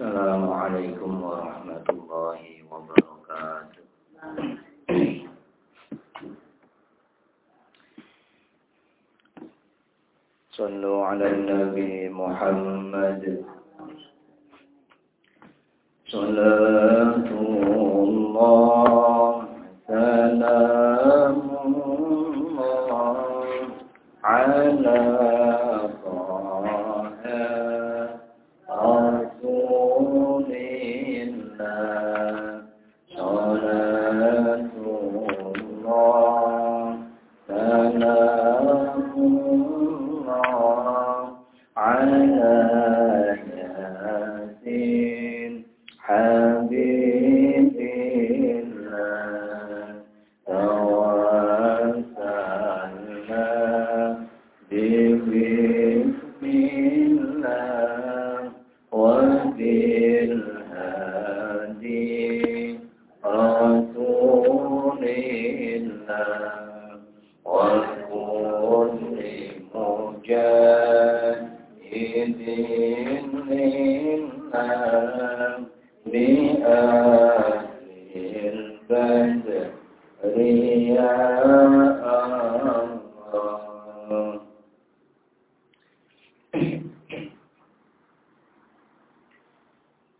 السلام عليكم ورحمة الله وبركاته. صلوا على النبي محمد. ياسين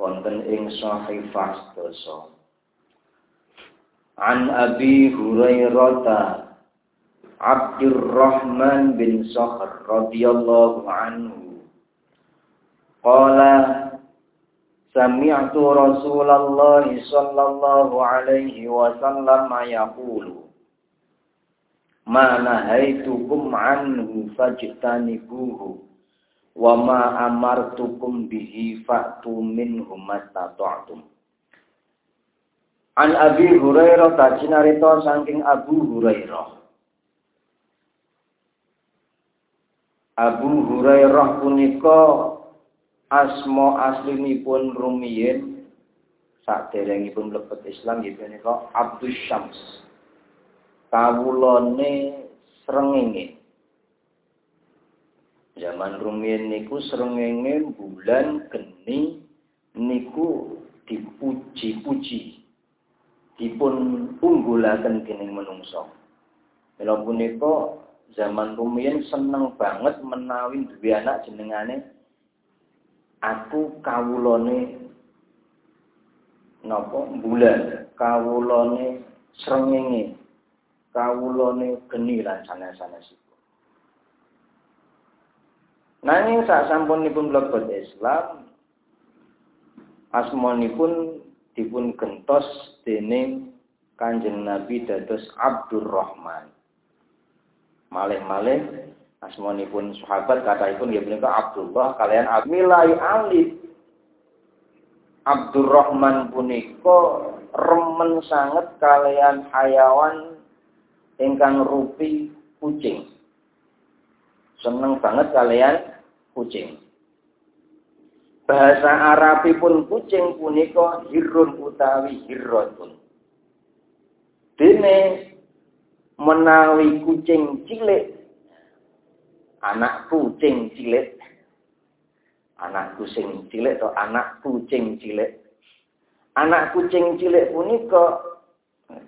Wonten ing Sahifah dosa. An Abi Hurairah Abdurrahman bin Sakhr radhiyallahu anhu. Qala Sami'tu Rasulullah sallallahu alaihi wasallam yaqulu ma nahaitukum anhu fajtanibuhu wa ma amartukum bihi fa'tu minhu mastata'tum. An Abi Hurairah tajinarita saking Abu Hurairah. Abu Hurairah punika asma aslinipun rumiyin. Saderengipun mlebet Islam nggih punika Abdus Syams. Kawulane srengenge. Zaman rumiyin niku srengenge bulan geni niku dipuji-puji. Dipun unggulaken dening menungso. Mila punika zaman rumiyin seneng banget menawi duwe anak jenengane aku kawulane napa bulan kawulane srengenge kawulane geni lan sanes-sanesipun. Nanging sak sampunipun mlebet Islam asmanipun dipun gentos dening Kanjeng Nabi dados Abdurrahman. Malih-malih asmanipun sahabat kataipun ya punika Abdullah kalian Abmilai Ali Abdurrahman punika remen sangat kalian hayawan ingkang rupi kucing. Seneng banget kalian kucing. Bahasa Arabipun kucing punika hirun utawi hirrotun. Dene menawi kucing cilik anak kucing cilik anak kucing cilik atau anak kucing cilik anak kucing cilik punika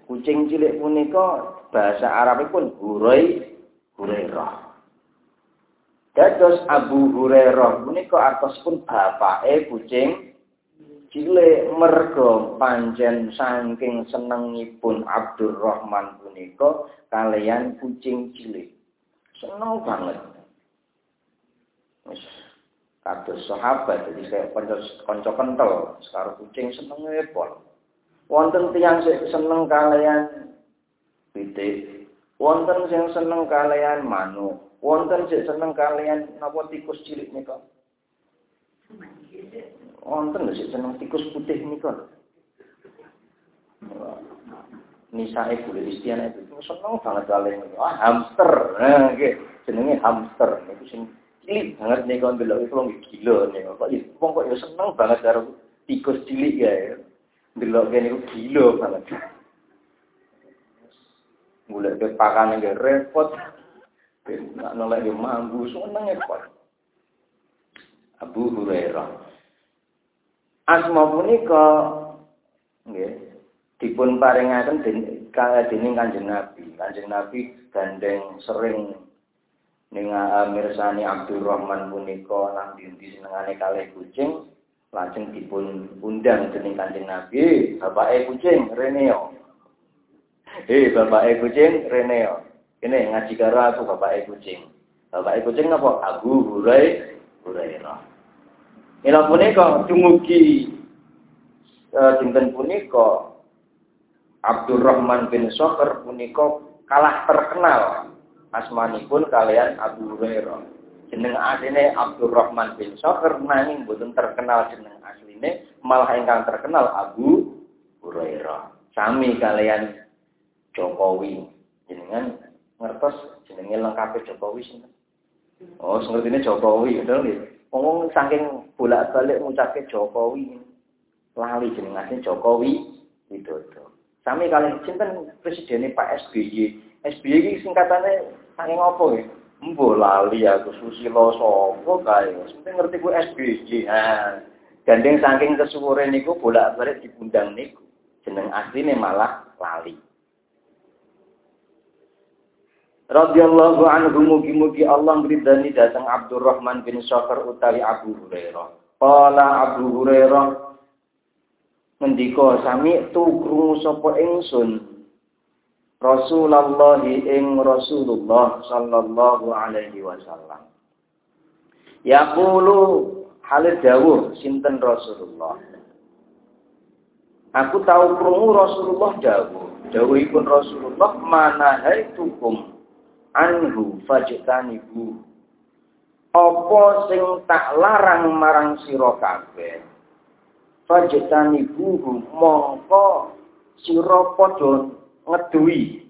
kucing cilik punika bahasa Arabipun Hurai Hurairah. Dados Abu Hurairah menika artosipun bapake kucing cilik mergo panjen saking senengipun Abdurrahman punika kalian kucing cilik. Seneng banget. Wis kados sahabat jadi saya kanca kental sekarang kucing seneng pol. Wonten tiyang seneng kalian pitik. Wonten sing seneng kalian manuk. Wonten sing seneng kalian napa tikus cilik nika. wonten sik seneng tikus putih niku. Nisa ibu Istiana itu seneng banget kalian ah hamster. Nah jenenge hamster. Niku sing cilik banget nih kalau delok itu lagi gila nih kok ya wong kok ya seneng banget karo tikus cilik ya delok kene niku gila banget. Ke pakan yang repot nak nolak dia mampu seneng kok Abu Hurairah asma punika nggih dipun paringaken dening Kanjeng Nabi. Kanjeng Nabi gandeng sering ning mirsani Abdurrahman punika nang dindi senengane kalih kucing lajeng dipun undang dening Kanjeng Nabi, bapake kucing Reneo. Eh, bapake kucing Reneo. Ini ngaji karo aku bapake kucing. Bapake kucing napa? Abu Hurai Hurairah. Ila punika dumugi uh, dinten punika Abdurrahman bin Sokher punika kalah terkenal asmanipun kalian Abu Hurairah. Jeneng asline Abdurrahman bin Sokher nanging boten terkenal jeneng asline malah ingkang terkenal Abu Hurairah. Sami kalian Jokowi. Jenengan ngertos jenenge lengkapnya Jokowi sinten? Oh, ini Jokowi, betul nggih. Ngomong saking bolak-balik ngucapke Jokowi. Lali jeneng asline Jokowi Widodo. Sami kalian cinten presidennya Pak SBY. SBY ini singkatannya saking apa ya? Mbo lali aku susilo sapa kae. Penting ngerti ku SBY. Nah, gandeng saking kesuwure niku bolak-balik dibundang niku. Jeneng asline malah lali. Radhiyallahu anhu mugi-mugi Allah ngridani datang Abdurrahman bin Syakir utawi Abu Hurairah. Qala Abu Hurairah ngendika sami tu krungu sapa ingsun? Rasulullah ing Rasulullah sallallahu alaihi wasallam. Yaqulu halid dawuh sinten Rasulullah? Aku tahu krungu Rasulullah dawuh. Dawuhipun Rasulullah mana haitukum anhu fajtanibu apa sing tak larang marang sira kabeh fajtani buhu mongko sira padha ngeduwi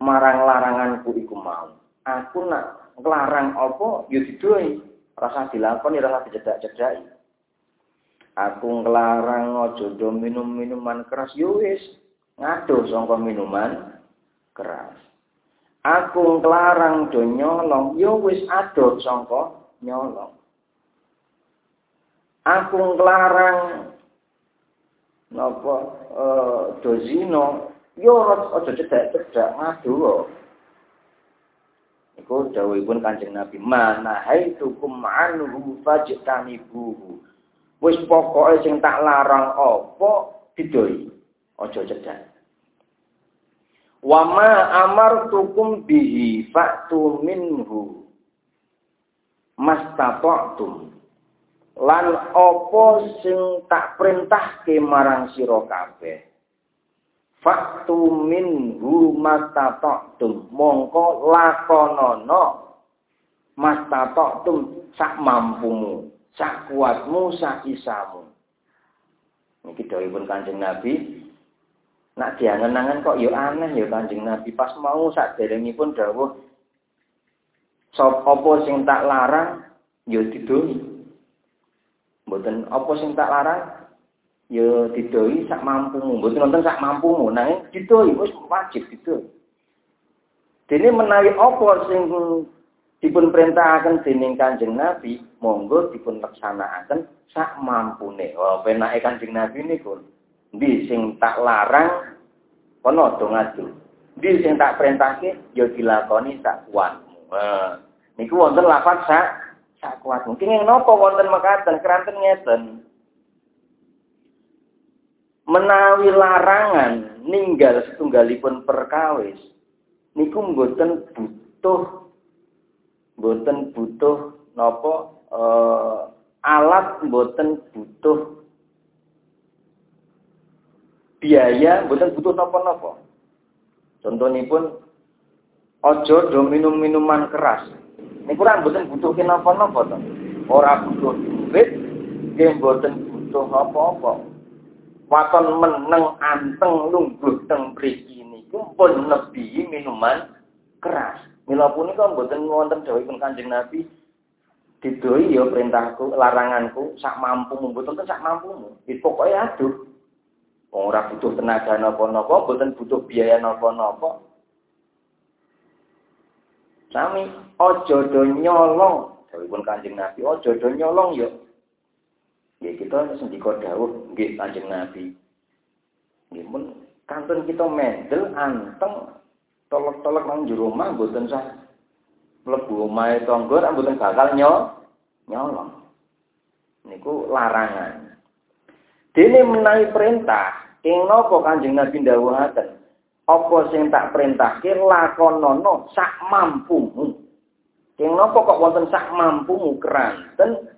marang laranganku iku mau. Aku nak nglarang apa ya diduwi. Rasa dilakoni rasa dicedak-cedaki. Aku nglarang aja do minum minuman keras yo ya wis sangka minuman keras. Aku nglarang do nyolong. Yo ya wis adoh sangka nyolong. aku nglarang napa eh dozino yo aja cedhak-cedhak ngadu iku dawuhipun Kanjeng Nabi mana haitukum anhu fajtanibuhu. Wis pokoke sing tak larang apa? Didoi. Aja cedhak wa ma amartukum bihi fa'tu minhu. Mastata'tum. Lan apa sing tak perintahke marang sira kabeh? Faktu minhu mastata'tum. Mongko lakonana mastata'tum sak mampumu sak kuatmu sak isamu. Niki dawuhipun Kanjeng Nabi nak diangen-angen kok ya aneh ya Kanjeng Nabi pas mau sak derengipun dawuh sapa apa sing tak larang ya didoi Mboten apa sing tak larang ya didoi sak mampumu. Mboten nonton sak mampumu, nanging didoi wis wajib gitu. Dene menawi apa sing dipun perintahaken dening Kanjeng Nabi, monggo dipun laksanakaken sak mampune. Oh, penake Kanjeng Nabi niku. Ndi sing tak larang kono do ngadu. Ndi sing tak perintahke ya dilakoni sak kuatmu. Niku wonten lafaz sak sak kuat. Mungkin yang nopo wonten mekaten keranten ngeten. Menawi larangan ninggal setunggalipun perkawis niku mboten butuh mboten butuh nopo eh, alat mboten butuh biaya mboten butuh napa-napa. Contonipun ojo do minum minuman keras. Niku ora mboten butuh napa-napa to. Ora butuh duit, nggih mboten butuh apa-apa. Waton meneng anteng lungguh teng mriki niku pun nebi minuman keras. Mila punika mboten wonten dawuhipun Kanjeng Nabi didoi ya perintahku, laranganku sak mampumu, mboten sak mampumu. Pokoke aduh. Ora butuh tenaga napa-napa, mboten butuh biaya napa-napa. Sami aja do nyolong, dawuhipun Kanjeng Nabi, aja do nyolong ya. Nggih kita sendika dawuh nggih Kanjeng Nabi. Nggih mun kantun kita mendel anteng tolak-tolak nang jero omah mboten sah mlebu omahe tangga mboten bakal nyolong. Niku larangan. Dene menawi perintah Ing napa Kanjeng Nabi dawuhaken? Apa sing tak perintahke lakonono sak mampumu. Ing napa kok wonten sak mampumu keranten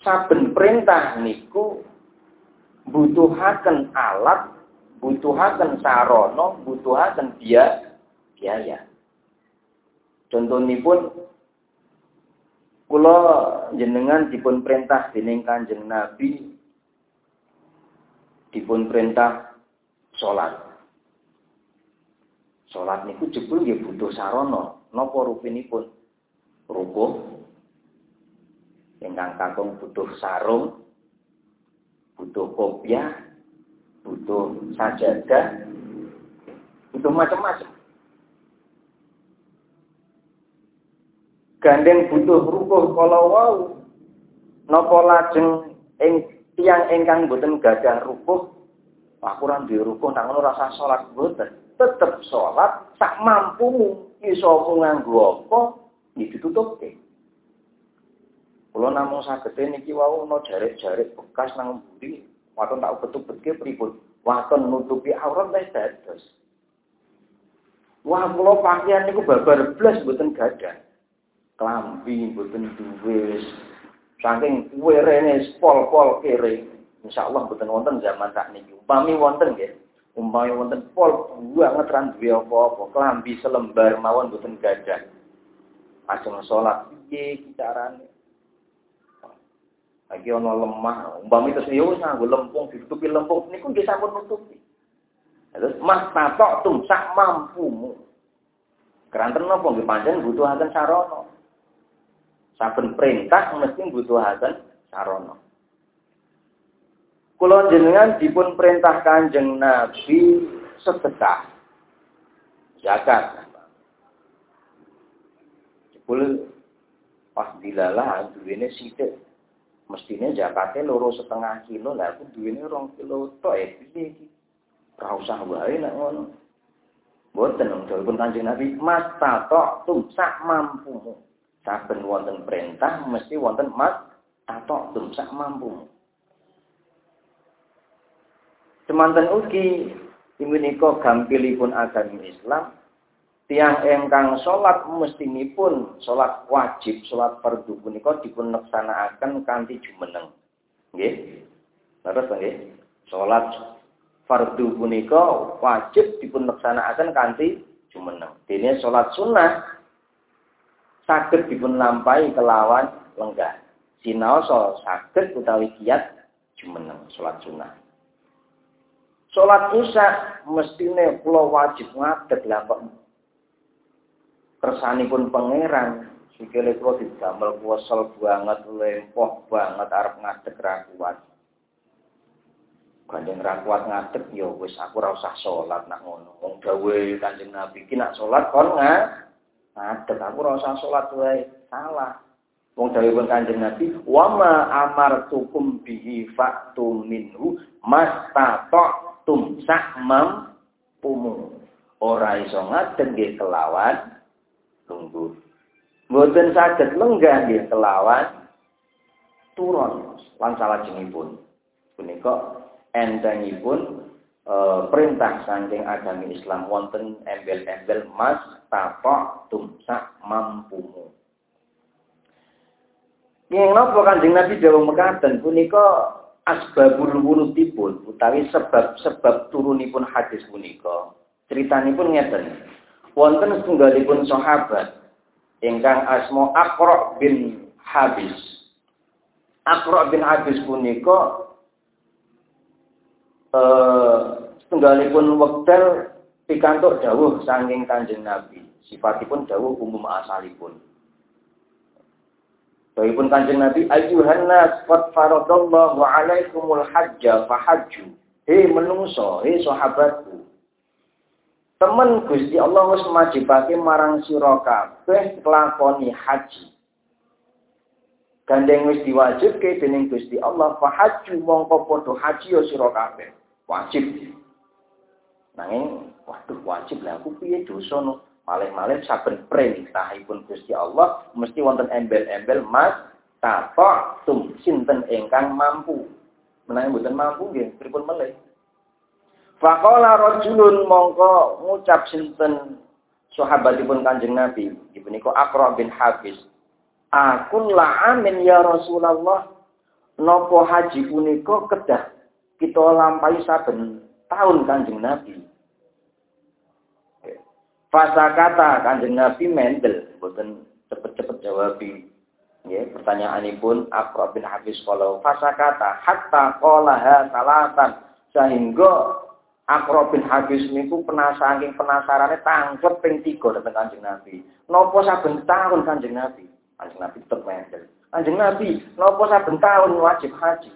saben perintah niku butuhaken alat, butuhaken sarana, butuhaken biaya. biaya. Contonipun kula jenengan dipun perintah dening Kanjeng Nabi dipun perintah sholat. Sholat niku jebul nggih butuh sarana. Napa rupinipun? Rukuh. Ingkang kakung butuh sarung, butuh kopiah, butuh sajadah, butuh macam-macam. Gandeng butuh rukuh kalau wau napa lajeng ing tiang engkang boten gadah rukuh aku ora duwe rukuh nang rasa salat boten tetep salat sak mampumu iso nganggo apa iki ditutuppe Kula namung saged niki wau ana jarik-jarik bekas nang mburi, waton tak betut-betke pripun? Waton nutupi aurat wis dados. Wah, kula pakaian niku babar blas mboten gadah. Klambi mboten duwe Saking werene pol-pol kere. Insyaallah mboten wonten zaman sakniki. Upami wonten nggih. Umpami wonten pol banget ran duwe apa-apa, klambi selembar mawon mboten gadah. Ajeng salat piye carane? Lagi ana lemah, umpami terus yo wis nganggo lempung ditutupi lempung niku nggih sampun nutupi. Terus mas tatok tum sak mampumu. Keranten napa nggih pancen butuhaken sarana. Saben perintah mesti butuhaken sarana. Kula jenengan dipun perintah Kanjeng Nabi sedekah. Zakat. Jebul pas dilalah duwene sithik. Mestine zakate loro setengah kilo, lah aku duwene rong kilo tok ya piye iki? Ora usah wae nek ngono. Boten pun Kanjeng Nabi, "Mas tatok tum sak mampumu." Saben wonten perintah mesti wonten mas atau sak mampu. Semanten ugi menika gampilipun agami Islam tiang engkang salat mestinipun salat wajib salat fardu punika dipun laksanakaken kanthi jumeneng. Nggih. Terus nggih. Salat fardu punika wajib dipun laksanakaken kanthi jumeneng. Dene salat sunnah saged dipun lampahi kelawan lenggah. Sinaosa saged utawi kiat jumeneng salat sunah. Salat isya mestine kula wajib ngadeg lah kok kersanipun pangeran sikile kula didamel kuwesel banget lempoh banget arep ngadeg ra kuat. Kanjeng ra kuat ngadeg ya wis aku ora usah salat nak ngono. Wong dawuhe Kanjeng Nabi ki nak kon nggak Ngadeg aku ora usah salat wae. Salah. Wong dawuhipun Kanjeng Nabi, "Wa ma amartukum bihi fa'tu minhu mastata'tum sakmam pumu." Ora iso ngadeg nggih kelawan tunggu. Mboten saged lenggah nggih kelawan turun lan salajengipun. Punika entengipun e, perintah saking agami Islam wonten embel-embel mas tapak tumsak mampumu. Yang napa Kanjeng Nabi dawuh mekaten punika asbabul wurudipun utawi sebab-sebab turunipun hadis punika. Critanipun ngeten. Wonten setunggalipun sahabat ingkang asma Aqra bin Habis. Akra bin Habis punika eh setunggalipun wekdal pikantuk dawuh saking Kanjeng Nabi. Sifatipun dawuh umum asalipun. Dawuhipun Kanjeng Nabi, "Ayyuhan nas, qad faradallahu 'alaikumul hajja fahajju." Hei menungso, hei sahabatku. Temen Gusti Allah wis majibake marang sira kabeh nglakoni haji. Gandeng wis diwajibke dening Gusti Allah fa hajju mongko padha haji ya sira kabeh. Wajib. Nanging waduh wajib lah aku piye dosa no. Malih-malih saben perintahipun Gusti Allah mesti wonten embel-embel mas tapa tum sinten ingkang mampu. Menawi mboten mampu nggih pripun melih. Faqala rajulun mongko ngucap sinten sahabatipun Kanjeng Nabi, ibu Aqra bin Habis. Aku amin ya Rasulullah. Nopo haji punika kedah kita lampai saben tahun Kanjeng Nabi. Fasa kata Kanjeng Nabi mendel, boten cepet-cepet jawab Ya, pertanyaanipun Aqra bin Habis kalau fasa kata hatta qolaha salatan sehingga Aqra bin Habis niku penasaran penasarannya tangkep ping 3 dateng Kanjeng Nabi. Napa saben tahun Kanjeng Nabi? Kanjeng Nabi tetap mendel. Kanjeng Nabi, nopo saben tahun wajib haji.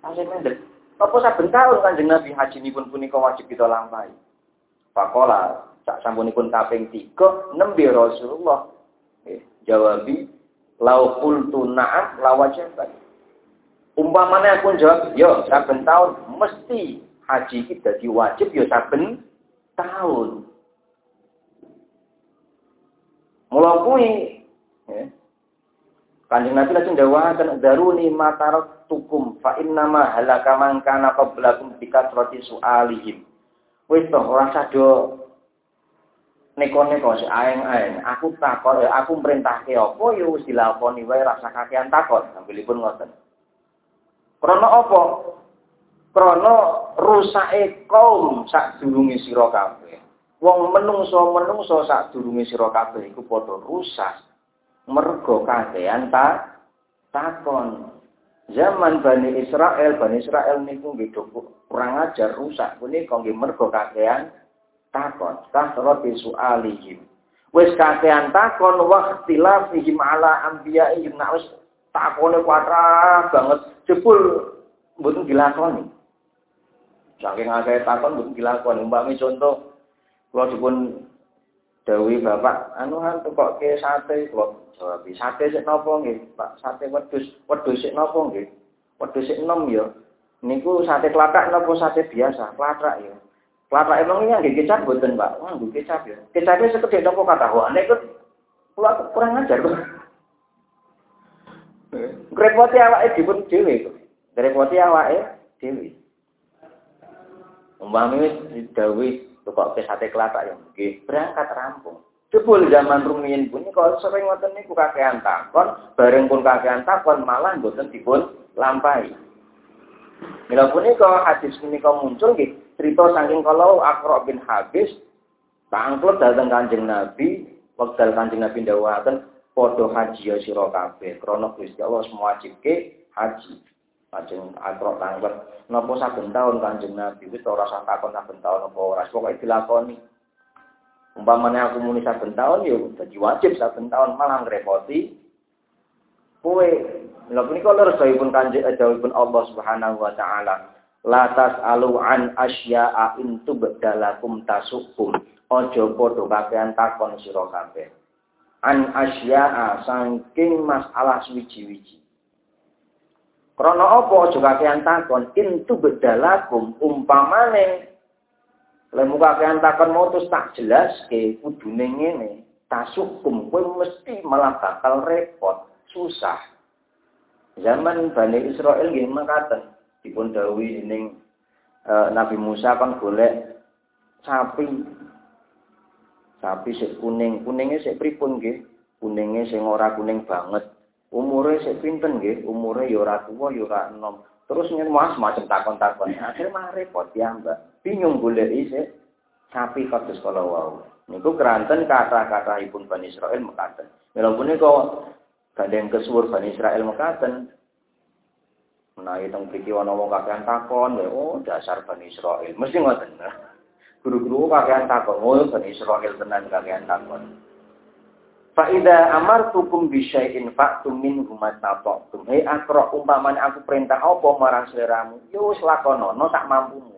Kanjeng mendel. Nopo saben tahun Kanjeng Nabi haji nipun punika wajib kita lampahi. Pakola sak sampunipun kaping 3 nembe Rasulullah. Eh, jawabi lau qultu na'am la wajibat. Umpamane aku jawab, yo saben tahun mesti haji kita diwajib yo saben tahun. Mula kuwi Ya. Kanjeng Nabi lajeng dawahaken daruni matarat tukum fa innama halaka man kana qablakum bikatrati su'alihim. Wis to ora sado neko-neko si aeng-aeng. Aku takon, eh, aku merintahke apa ya wis dilakoni wae rasa kakean takon. Sambilipun ngoten. Krana apa? Krana rusake kaum sak durunge sira kabeh. Wong menungso-menungso sak durunge sira kabeh iku padha rusak mergo kakean ta takon. Zaman Bani Israel, Bani Israel niku nggih kurang ajar rusak punika nggih mergo kakean takon. Kasrati su'alihim. Wis kakean takon waqtilafihim ala anbiya'ihim nak wis takone kuatrah banget jebul mboten dilakoni. Saking akeh takon mboten dilakoni. Umpami contoh kula dipun dawuhi Bapak, anu han ke sate kula jawab sate sik napa nggih Pak sate wedhus wedhus sik napa nggih wedhus sik enom ya niku sate klatak napa sate biasa klatak ya emang ini nggih kecap mboten Pak wah nggih kecap ya kecapnya sekedhik napa kata wah nek kula kurang ajar kok Ngrepoti awake dipun dhewe kok. Ngrepoti awake dhewe. Umpami wis didhawuhi kok sate klatak ya nggih berangkat rampung. Jebul zaman rumiyin pun kalau sering ngoten niku kakean takon, bareng pun kakean takon malah mboten dipun lampahi. Mila punika hadis punika muncul nggih cerita saking kalau Aqra bin Habis tangklet dateng Kanjeng Nabi, wekdal Kanjeng Nabi ndawuhaken padha haji ya sira kabeh krana Gusti Allah mewajibke haji. Kanjeng Aqra tangklet napa saben taun Kanjeng Nabi wis ora usah takon saben taun apa ora pokoke dilakoni. Umpamanya aku muni saben tahun ya dadi wajib saben tahun malah ngrepoti kowe. Lha punika lho pun kanjeng dawuhipun Allah Subhanahu wa taala. La tasalu an asya'a in tubdalakum tasukum. Aja padha kakean takon sira kabeh. An asya'a saking masalah suwiji-wiji. Krana apa aja kakean takon in tubdalakum umpamane Lemu kakean takon mau terus tak jelas ke kudune ngene. Tasukum kowe mesti malah bakal repot, susah. Zaman Bani Israel nggih makaten dipun dawuhi ning e, Nabi Musa kan golek sapi. Sapi sik kuning, kuningnya sik pripun nggih? Kuninge sing ora kuning banget. Umure sik pinten nggih? Umure ya ora tuwa ya ora enom. Terus nyen mas macam takon-takon. Akhirnya mah repot ya, Mbak bingung golek isih sapi kados kala wau. Niku keranten kata-kata ibun Bani Israel mekaten. Mila punika gandeng kesuwur Bani Israel mekaten, menawi teng mriki ana wong kakean takon ya oh dasar Bani Israil mesti ngoten guru-guru kakean takon oh Bani Israil tenan kakean takon Faida amartukum bisyai'in fa'tum minhu mastata'tum. Hei akra umpamane aku perintah apa marang sliramu, ya wis lakonono sak mampumu.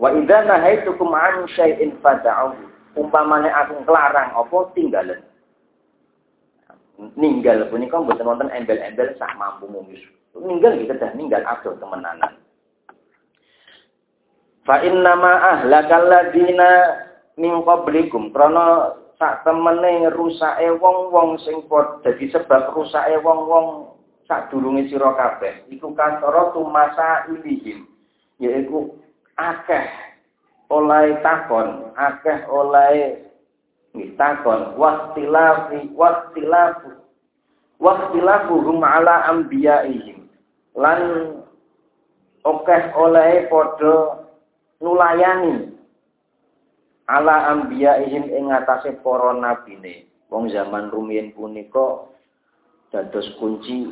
Wa idza nahaitukum an syai'in fad'u. Umpamane aku nglarang apa tinggalen. Ninggal punika mboten wonten embel-embel sak mampumu wis. Ninggal iki kedah ninggal adoh temenanan. Fa inna ma ahlakal ladina min qablikum. Krana sak temene rusake wong-wong sing padha dadi sebab rusake wong-wong sadurunge sira kabeh. Iku kantara tumasa ilihim yaiku akeh oleh takon akeh oleh takon. Wastilafi wastilafu wastilafuhum ala anbiya'ihim lan akeh oleh padha nulayani ala ihim ing ngatasé para nabine. Wong zaman rumiyin punika dados kunci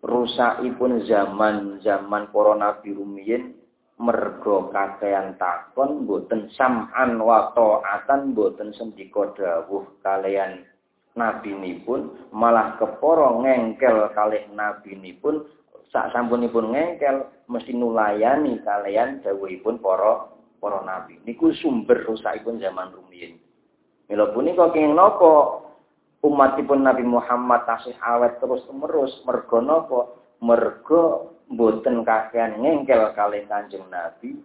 rusakipun zaman-zaman para nabi rumiyin mergo kakean takon boten sam'an wa ta'atan boten sendika dawuh kalian nabinipun malah kepara ngengkel kalih nabinipun sak sampunipun ngengkel mesti nulayani kalian dawuhipun para para nabi. Niku sumber rusakipun zaman rumiyin. Mila punika kenging napa umatipun Nabi Muhammad tasih awet terus menerus mergo napa? Mergo mboten kakean ngengkel kalih Kanjeng Nabi.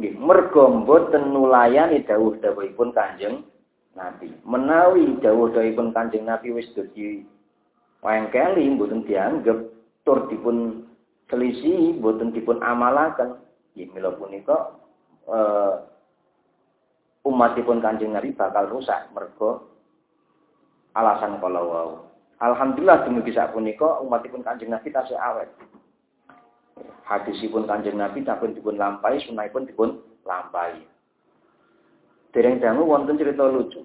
Nggih, mergo mboten nulayani dawuh-dawuhipun Kanjeng Nabi. Menawi dawuh-dawuhipun Kanjeng Nabi wis dadi wengkeli mboten dianggep tur dipun selisih mboten dipun amalaken. Nggih, mila punika uh, umatipun Kanjeng Nabi bakal rusak mergo alasan kalau wau. Alhamdulillah demi bisa punika umatipun Kanjeng Nabi tasih awet. Hadisipun Kanjeng Nabi sampun dipun lampahi, sunahipun dipun lampahi. Dereng dangu wonten cerita lucu.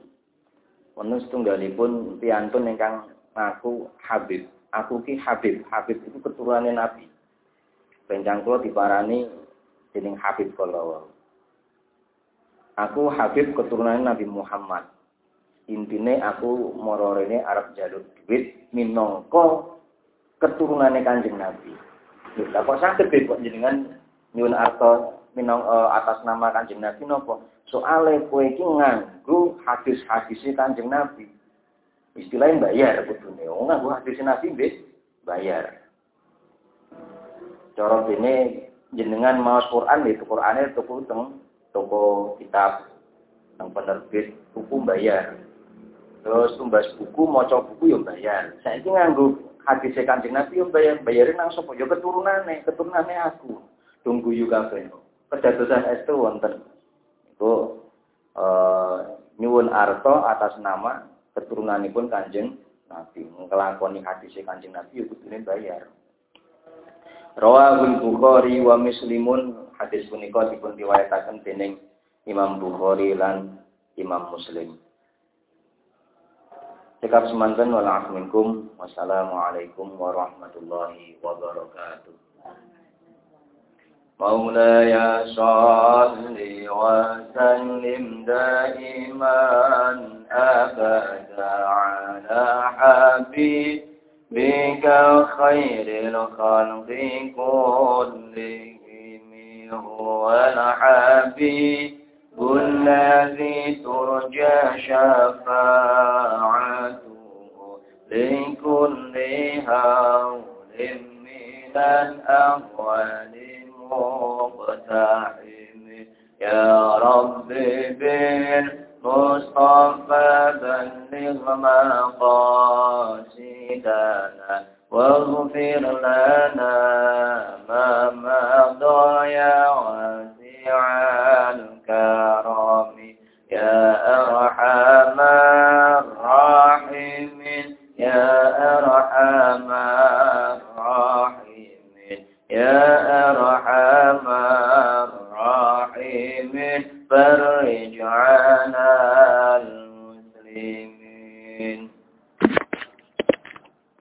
Wonten setunggalipun piantun ingkang ngaku Habib. Aku ki Habib. Habib itu keturunannya Nabi. Rencang kula diparani dening Habib kala Aku Habib keturunan Nabi Muhammad. Intine aku mororene Arab jalur duit minongko keturunannya kanjeng Nabi. Lha kok sakit kok jenengan nyuwun arto uh, atas nama kanjeng Nabi nopo? Soale kowe iki nganggo hadis-hadise kanjeng Nabi. Istilahnya bayar kudune. Oh nganggo hadis Nabi mbek bayar. Cara dene jenengan maos Quran itu Qurane tuku teng toko kitab yang penerbit buku bayar. Terus tumbas buku, maca buku yo bayar. Saya ini nganggu hadis Kanjeng Nabi yo bayar, bayarin nang sapa yo keturunane, keturunane aku. Tunggu yo kabeh. Kedadosan itu wonten. Iku eh nyuwun arto atas nama keturunanipun Kanjeng Nabi. Ngelakoni hadis Kanjeng Nabi yo kudune bayar. Rawahul Bukhari wa Muslimun hadis punika dipun riwayataken dening Imam Bukhari lan Imam Muslim. Cekap semanten wala minkum. Wassalamualaikum warahmatullahi wabarakatuh. مولاي صل وسلم دائما أبدا على حبيبك خير الخلق كلهم. هو الحبيب الذي ترجى شفاعته لكل هول من الأهوال. مقتحم. يا رب بالمصطفى بلغ مقاصدنا واغفر لنا ما مضى يا واسع الكرم. يا أرحم